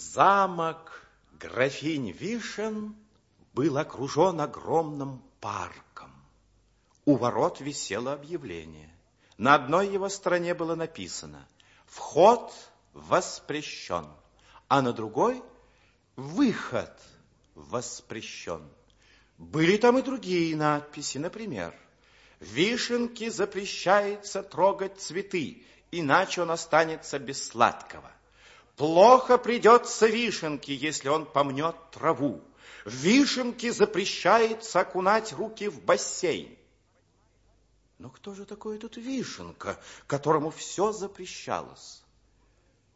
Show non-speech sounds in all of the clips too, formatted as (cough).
Замок графинь Вишен был окружен огромным парком. У ворот висело объявление. На одной его стороне было написано «Вход воспрещен», а на другой «Выход воспрещен». Были там и другие надписи, например, «Вишенке запрещается трогать цветы, иначе он останется без сладкого». Плохо придется вишенке, если он помнет траву. Вишенке запрещается окунать руки в бассейн. Но кто же такой этот Вишенка, которому все запрещалось?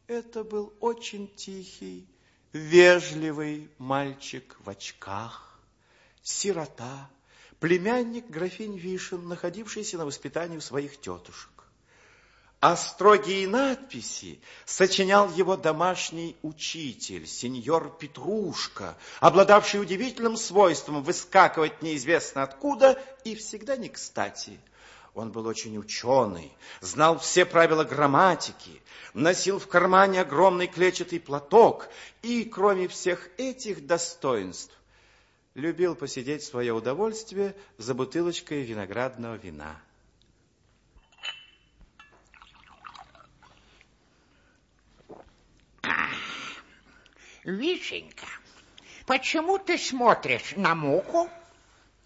Это был очень тихий, вежливый мальчик в очках, сирота, племянник графинь Вишен, находившийся на воспитании у своих тетушек. А строгие надписи сочинял его домашний учитель, сеньор Петрушка, обладавший удивительным свойством выскакивать неизвестно откуда и всегда не кстати. Он был очень ученый, знал все правила грамматики, носил в кармане огромный клетчатый платок и, кроме всех этих достоинств, любил посидеть в свое удовольствие за бутылочкой виноградного вина. Вишенька, почему ты смотришь на муху?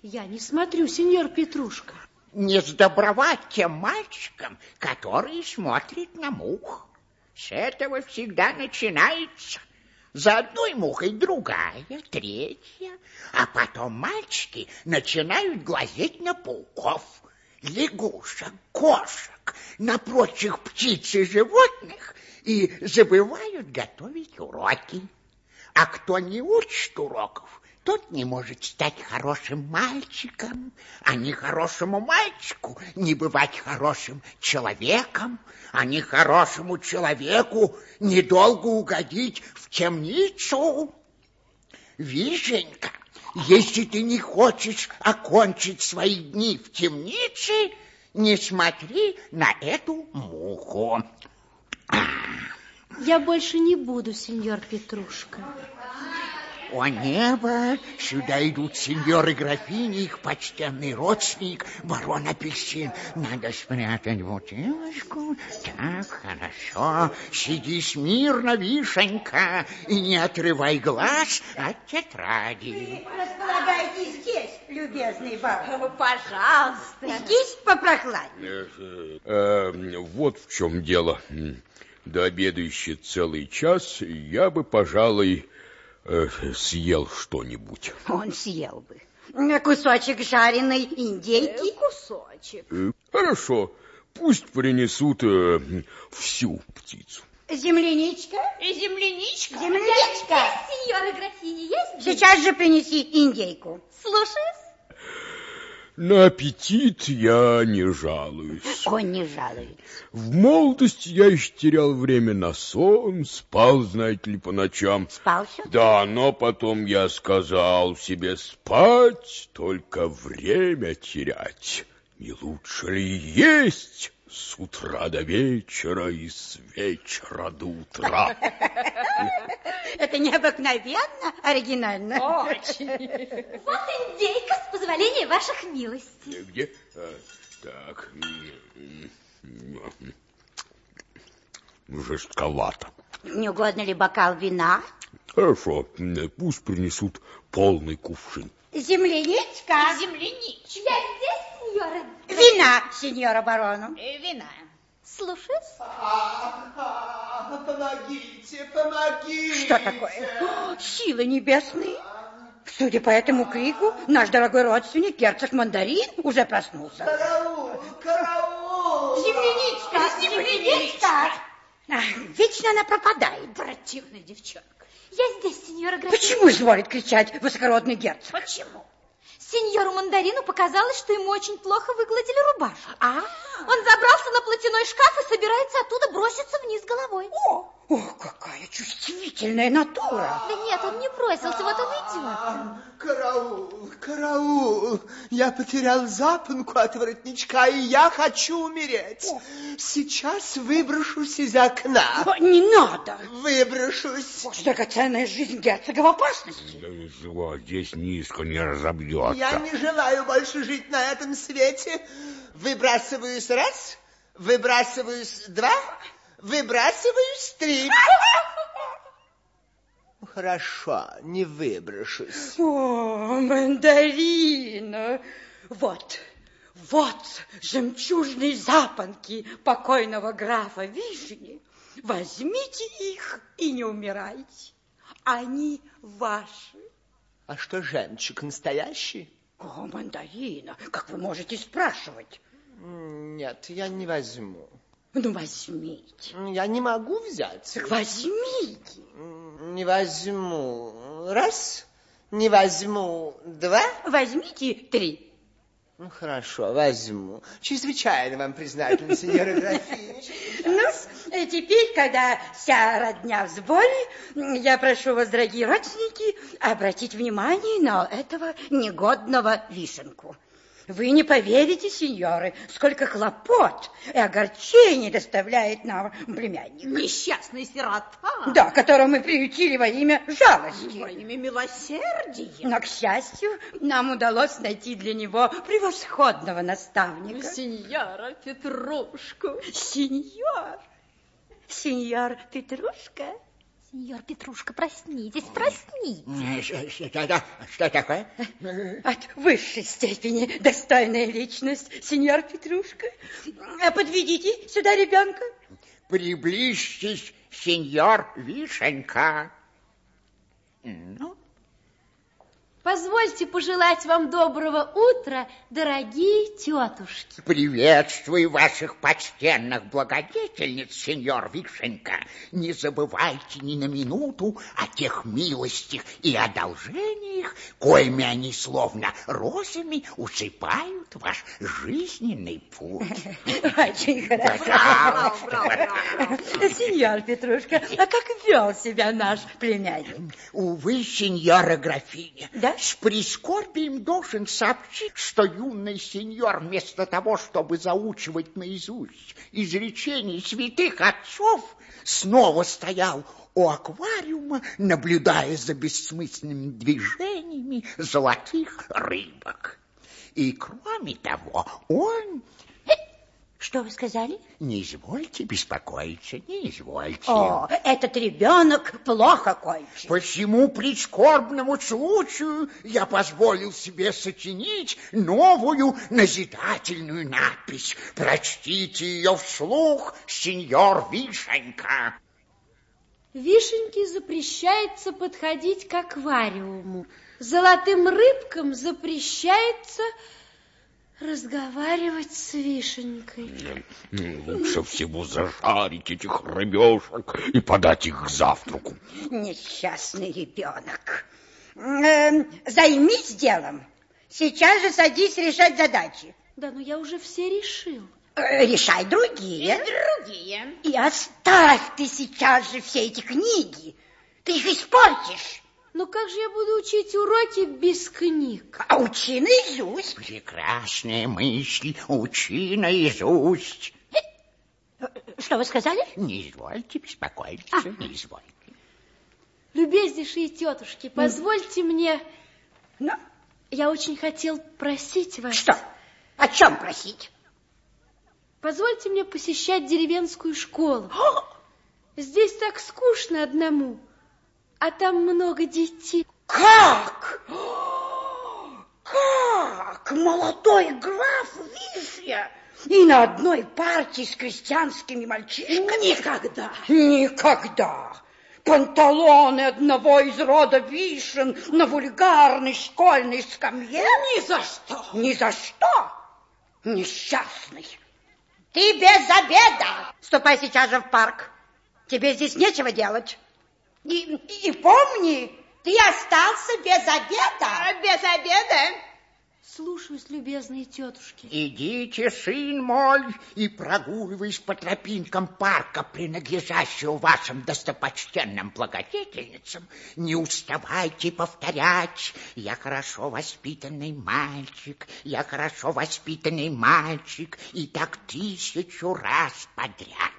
Я не смотрю, сеньор Петрушка. Не сдобровать тем мальчикам, которые смотрят на мух. С этого всегда начинается. За одной мухой другая, третья, а потом мальчики начинают глазеть на пауков, лягушек, кошек, на прочих птиц и животных и забывают готовить уроки. А кто не учит уроков, тот не может стать хорошим мальчиком, а не хорошему мальчику не бывать хорошим человеком, а не хорошему человеку недолго угодить в темницу. Вишенька, если ты не хочешь окончить свои дни в темнице, не смотри на эту муху. Я больше не буду, сеньор Петрушка. О небо, сюда идут сеньоры графини, их почтенный родственник, барон Апельсин. Надо спрятать бутылочку. Так, хорошо. Сиди смирно, вишенька, и не отрывай глаз от тетради. Располагайте здесь, любезный бабушка. Пожалуйста. Здесь попрохладнее. Э, э, вот в чем дело. До обеда еще целый час, я бы, пожалуй, э, съел что-нибудь. Он съел бы. Кусочек жареной индейки? Кусочек. Э, хорошо, пусть принесут э, всю птицу. Земляничка? Земляничка? Земляничка? Сеньора графиня, есть? Сейчас же принеси индейку. Слушаюсь. На аппетит я не жалуюсь. Он не жалуется. В молодости я еще терял время на сон, спал, знаете ли, по ночам. Спал все? Да, но потом я сказал себе спать, только время терять. Не лучше ли есть с утра до вечера и с вечера до утра? (laughs) Это необыкновенно оригинально. Очень. Вот индейка, с позволения ваших милостей. Где? А, так. Жестковато. Не угодно ли бокал вина? Хорошо, пусть принесут полный кувшин. Земляничка? Земляничка. Я здесь, сеньора. Вина, сеньора барону. Вина. Слушаюсь. Помогите, помогите. Что такое? О, силы небесные. Судя по этому крику, наш дорогой родственник, герцог Мандарин, уже проснулся. Караул, караул. Земляничка, земляничка. Ах, вечно она пропадает. Противная девчонка. Я здесь, сеньора графиня. Почему изволит кричать высокородный герцог? Почему? Сеньору Мандарину показалось, что ему очень плохо выгладили рубашку. А, Он забрался на платяной шкаф и собирается оттуда броситься вниз головой. о, Ох, какая чувствительная натура. Да нет, он не бросился, вот он идет. Караул, караул. Я потерял запонку от воротничка, и я хочу умереть. Сейчас выброшусь из окна. О, Не надо. Выброшусь. Ваша драгоценная жизнь герцога в опасности. Да ничего, здесь низко не разобьется. Я не желаю больше жить на этом свете. Выбрасываюсь раз, выбрасываюсь два, выбрасываюсь три. Хорошо, не выброшусь. О, мандарина. Вот, вот жемчужные запонки покойного графа Вишни. Возьмите их и не умирайте. Они ваши. А что, жемчуг настоящий? О, мандарина, как вы можете спрашивать? Нет, я не возьму. Ну, возьмите. Я не могу взять. Так возьмите. Не возьму. Раз, не возьму. Два. Возьмите три. Ну, хорошо, возьму. Чрезвычайно вам признателен, сеньора графиня. Ну, э, теперь, когда вся родня в сборе, я прошу вас, дорогие родственники, обратить внимание на этого негодного вишенку. Вы не поверите, сеньоры, сколько хлопот и огорчений доставляет нам племянник. Несчастный сирота. Да, которого мы приютили во имя жалости. Во имя милосердия. Но, к счастью, нам удалось найти для него превосходного наставника. Сеньора Петрушку. Сеньор, сеньор Петрушка. Сеньор Петрушка, проснитесь, проснитесь. Что, что такое? От высшей степени достойная личность, сеньор Петрушка. А Подведите сюда ребенка. Приближьтесь, сеньор Вишенька. Ну, Позвольте пожелать вам доброго утра, дорогие тетушки. приветствую ваших почтенных благодетельниц, сеньор Вишенька. Не забывайте ни на минуту о тех милостях и одолжениях, коими они словно розами усыпают ваш жизненный путь. (laughs) Очень хорошо. Браво, Сеньор Петрушка, а как вел себя наш племянник? Увы, сеньора графиня, Да? с прискорбием должен сообщить, что юный сеньор вместо того, чтобы заучивать наизусть изречения святых отцов, снова стоял у аквариума, наблюдая за бессмысленными движениями золотых рыбок. И кроме того, он... Что вы сказали? Не извольте беспокоиться, не извольте. О, этот ребенок плохо кончит. По всему прискорбному случаю я позволил себе сочинить новую назидательную надпись. Прочтите ее вслух, сеньор Вишенька. Вишеньке запрещается подходить к аквариуму. Золотым рыбкам запрещается разговаривать с вишенькой. Лучше всего зажарить этих рыбешек и подать их к завтраку. Несчастный ребенок. Эм, займись делом. Сейчас же садись решать задачи. Да, но я уже все решил. Э, решай другие. Другие. И оставь ты сейчас же все эти книги. Ты их испортишь. Но как же я буду учить уроки без книг? А учи наизусть. Прекрасная мысль, учи наизусть. Что вы сказали? Не извольте беспокоиться, не извольте. Любезнейшие тетушки, позвольте мне... Ну, Я очень хотел просить вас... что? О чем просить? Позвольте мне посещать деревенскую школу. Здесь так скучно одному, а там много детей. Как? Как? Молодой граф Вишня и на одной партии с крестьянскими мальчишками? Никогда. Никогда. Панталоны одного из рода вишен на вульгарной школьной скамье? Ни за что. Ни за что. Несчастный. Ты без обеда. Ступай сейчас же в парк. Тебе здесь нечего делать. И, и помни, ты остался без обеда. Без обеда. Слушаюсь, любезные тетушки. Идите, сын мой, и прогуливаясь по тропинкам парка, принадлежащего вашим достопочтенным благодетельницам, не уставайте повторять «Я хорошо воспитанный мальчик, я хорошо воспитанный мальчик» и так тысячу раз подряд.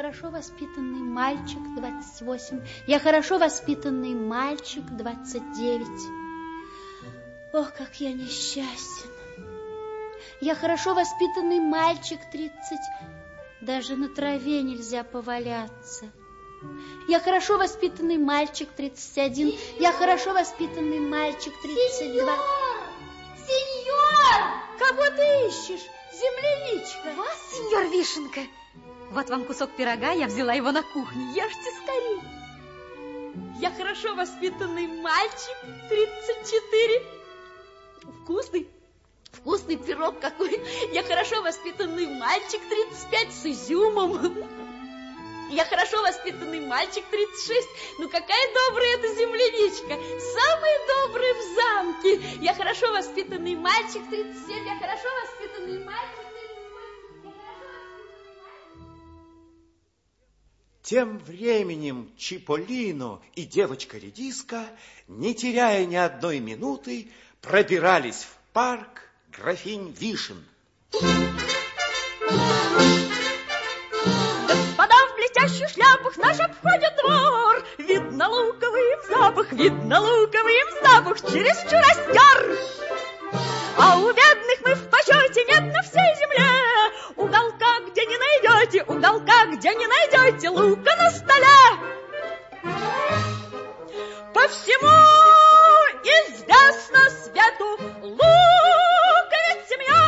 Хорошо воспитанный мальчик, 28. Я хорошо воспитанный мальчик, 29. Ох, как я несчастен. Я хорошо воспитанный мальчик, 30. Даже на траве нельзя поваляться. Я хорошо воспитанный мальчик, 31. Я хорошо воспитанный мальчик, 32. Сеньор! Кого ты ищешь, земляничка? Вас, сеньор Вишенка? Вот вам кусок пирога, я взяла его на кухне. Ешьте скорее. Я хорошо воспитанный мальчик, 34. Вкусный, вкусный пирог какой. Я хорошо воспитанный мальчик, 35, с изюмом. Я хорошо воспитанный мальчик, 36. Ну, какая добрая эта земляничка. Самая добрая в замке. Я хорошо воспитанный мальчик, 37. Я хорошо воспитанный мальчик, Тем временем Чиполлино и девочка-редиска, не теряя ни одной минуты, пробирались в парк графинь Вишен. Господа в блестящих шляпах наш обходят двор. Видно луковый запах, видно луковый им запах, чересчур остер. Найдете лука на столе. По всему известно свету луковиц семья.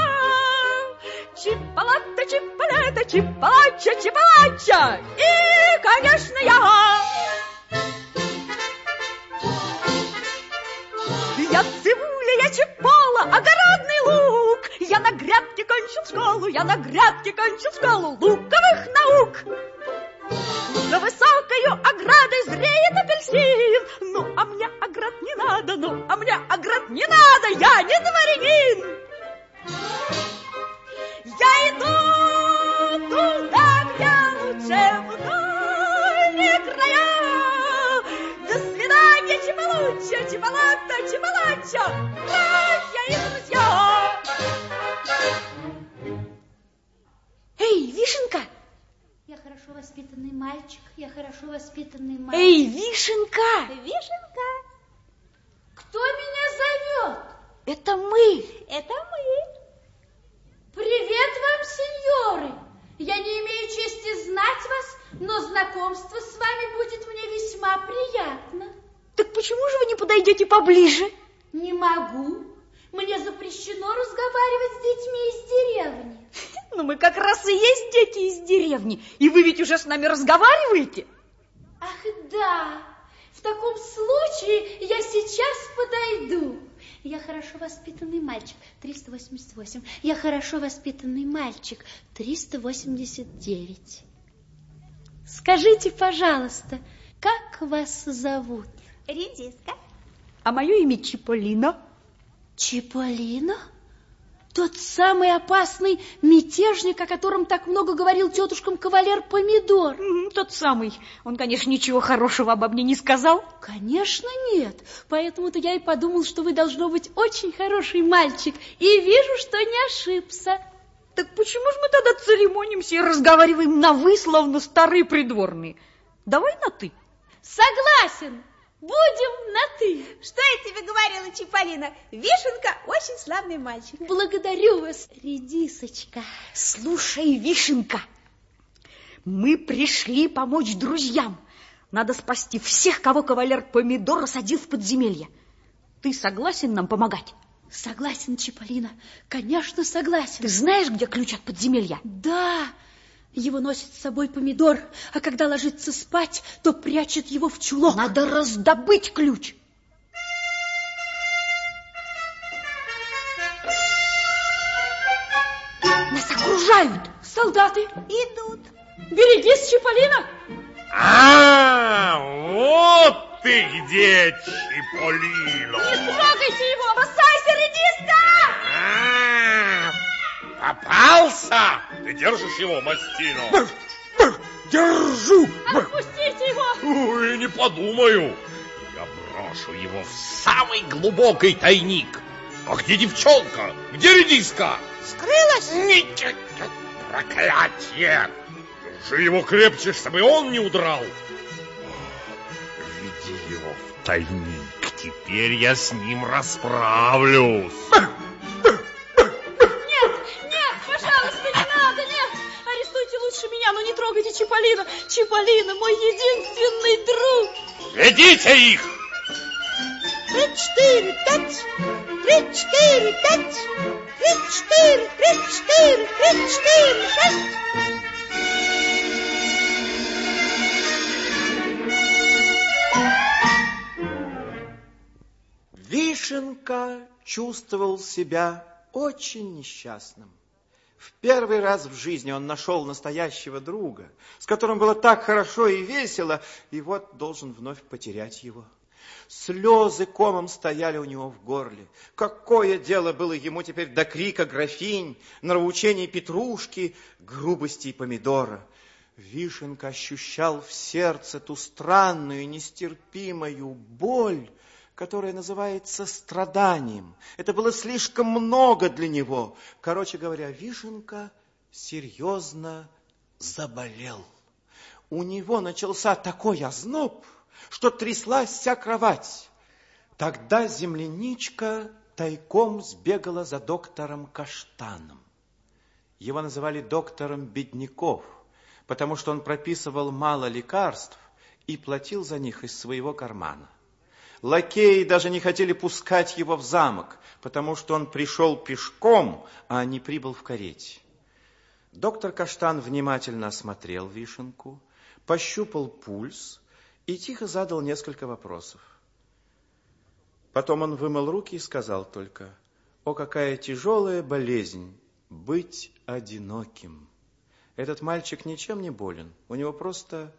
Чипалата, чипалета, чипалача, чипалача. И, конечно, я. Я цивуля, я чипола, огородный лук. Я на грядке кончил школу, я на грядке кончил школу луковых наук. За высокою оградой зреет апельсин. Ну, а мне оград не надо, ну, а мне оград не надо, я не дворянин. Я иду туда, где лучше в дальние края. До свидания, Чебалуча, Чебалата, Чебалача, мои друзья. Эй, Вишенка! Я хорошо воспитанный мальчик, я хорошо воспитанный мальчик. Эй, Вишенка! Вишенка, кто меня зовет? Это мы! Это мы. Привет вам, сеньоры. Я не имею чести знать вас, но знакомство с вами будет мне весьма приятно. Так почему же вы не подойдете поближе? Не могу. Мне запрещено разговаривать с детьми из деревни. (laughs) Ну, мы как раз и есть дети из деревни, и вы ведь уже с нами разговариваете. Ах, да. В таком случае я сейчас подойду. Я хорошо воспитанный мальчик, 388. Я хорошо воспитанный мальчик, 389. Скажите, пожалуйста, как вас зовут? Редиска. А мое имя Чиполлино. Чиполлино? Тот самый опасный мятежник, о котором так много говорил тетушкам кавалер Помидор. Тот самый. Он, конечно, ничего хорошего обо мне не сказал. Конечно, нет. Поэтому-то я и подумал, что вы должно быть очень хороший мальчик. И вижу, что не ошибся. Так почему же мы тогда церемонимся и разговариваем на «вы», словно старые придворные? Давай на «ты». Согласен. Будем на «ты». Что я тебе говорила, Чиполлино? Вишенка очень славный мальчик. Благодарю вас, редисочка. Слушай, Вишенка, мы пришли помочь друзьям. Надо спасти всех, кого кавалер Помидор осадил в подземелье. Ты согласен нам помогать? Согласен, Чиполлино. Конечно, согласен. Ты знаешь, где ключ от подземелья? Да, его носит с собой помидор, а когда ложится спать, то прячет его в чулок. Надо раздобыть ключ. Нас окружают. Солдаты. Идут. Берегись, Чиполлино. А, вот ты где, Чиполлино. Не трогайте его, опасайся, редиска! Попался! Ты держишь его, Мастино? Держу! Отпустите его. Ой, не подумаю. Я брошу его в самый глубокий тайник. А где девчонка? Где редиска? Скрылась? Ничего! Проклятие! Держи его крепче, чтобы он не удрал. Веди его в тайник. Теперь я с ним расправлюсь. Чиполлино. Чиполлино мой единственный друг. Ведите их! Пять. Три, четыре, пять. Три, четыре, три, четыре, три, четыре, пять. Вишенка чувствовал себя очень несчастным. В первый раз в жизни он нашел настоящего друга, с которым было так хорошо и весело, и вот должен вновь потерять его. Слезы комом стояли у него в горле. Какое дело было ему теперь до крика графинь, нравоучений Петрушки, грубостей помидора? Вишенка ощущал в сердце ту странную, нестерпимую боль, которая называется страданием. Это было слишком много для него. Короче говоря, Вишенка серьезно заболел. У него начался такой озноб, что тряслась вся кровать. Тогда земляничка тайком сбегала за доктором Каштаном. Его называли доктором бедняков, потому что он прописывал мало лекарств и платил за них из своего кармана. Лакеи даже не хотели пускать его в замок, потому что он пришел пешком, а не прибыл в карете. Доктор Каштан внимательно осмотрел вишенку, пощупал пульс и тихо задал несколько вопросов. Потом он вымыл руки и сказал только, «О, какая тяжелая болезнь быть одиноким! Этот мальчик ничем не болен, у него просто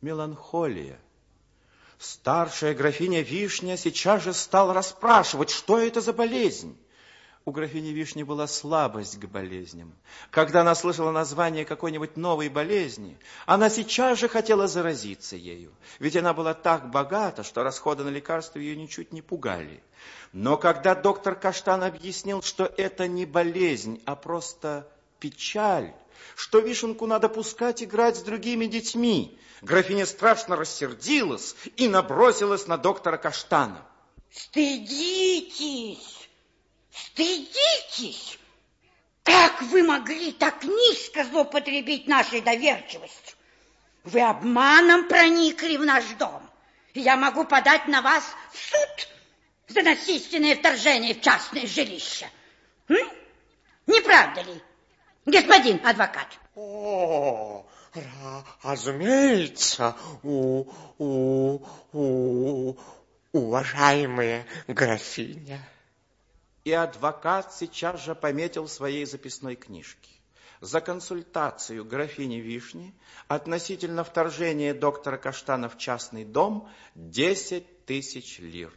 меланхолия». Старшая графиня Вишня сейчас же стала расспрашивать, что это за болезнь. У графини Вишни была слабость к болезням. Когда она слышала название какой-нибудь новой болезни, она сейчас же хотела заразиться ею. Ведь она была так богата, что расходы на лекарства ее ничуть не пугали. Но когда доктор Каштан объяснил, что это не болезнь, а просто печаль, что вишенку надо пускать играть с другими детьми, графиня страшно рассердилась и набросилась на доктора Каштана. Стыдитесь! Стыдитесь! Как вы могли так низко злоупотребить нашей доверчивостью? Вы обманом проникли в наш дом. Я могу подать на вас в суд за насильственное вторжение в частное жилище. М? Не правда ли, господин адвокат? О, ра- разумеется, у, у, у, уважаемая графиня. И адвокат сейчас же пометил в своей записной книжке. За консультацию графини Вишни относительно вторжения доктора Каштана в частный дом 10 тысяч лир.